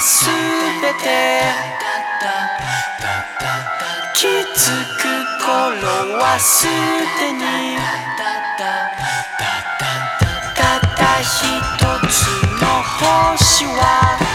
すべて。気づく頃はすでに。たった一つの星は。